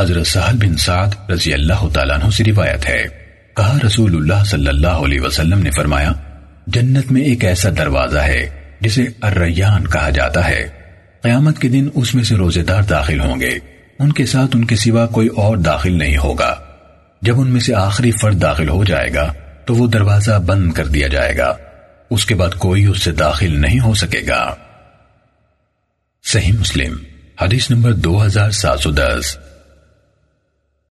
حضرت سہل بن سعد رضی اللہ تعالیٰ عنہ سے روایت ہے۔ کہا رسول اللہ صلی اللہ علیہ وسلم نے فرمایا، جنت میں ایک ایسا دروازہ ہے جسے الریان کہا جاتا ہے۔ قیامت کے دن اس میں سے روزے دار داخل ہوں گے۔ ان کے ساتھ ان کے سوا کوئی اور داخل نہیں ہوگا۔ جب ان میں سے آخری فرد داخل ہو جائے گا، تو وہ دروازہ بند کر دیا جائے گا۔ اس کے بعد کوئی اس سے داخل نہیں ہو سکے گا۔ صحیح مسلم، حدیث نمبر دو ہزار سات سو دس۔